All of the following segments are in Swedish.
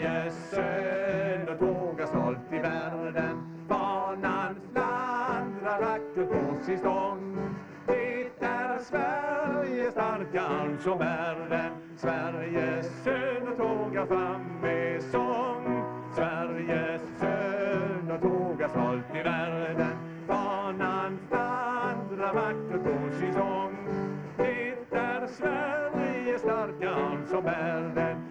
Sveriges och tågar stolt i världen Fanan fladdrar vackert på sin stång. Det är Sveriges starka arm som bär den. Sveriges söner tågar fram med sång. Sveriges söner tågar stolt i världen Fanan fladdrar vackert på sin sång Det är Sveriges starka arm som bär den.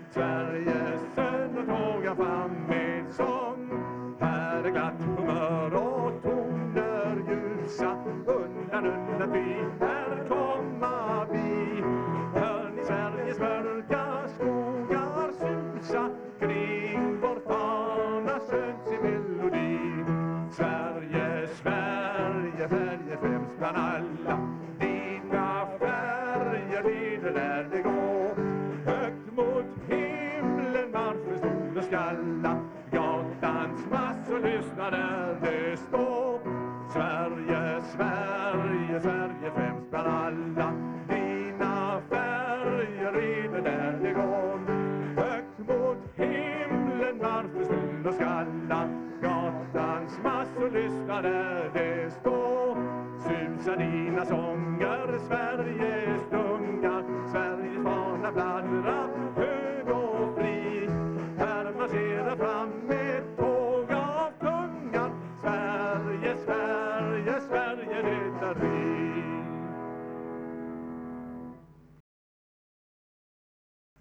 Hade glatt humör och toner ljusa. Undan, undan ty här komma vi. Hör ni Sveriges mörka skogar susa? Kring vår fana sjöngs i melodi. Sverige, Sverige, Sverige främst bland alla. Dina färger leder där det går. Högt mot himlen marschen stod och skalla. Gatans massor lyssnade. där det står Sverige, Sverige, Sverige främst bland alla. Dina färger leder där det går. Högt mot himlen varför stod och skalla Gatans massor lyssnade. där det står Susar dina sånger, Sveriges tunga Sveriges fana fladdrar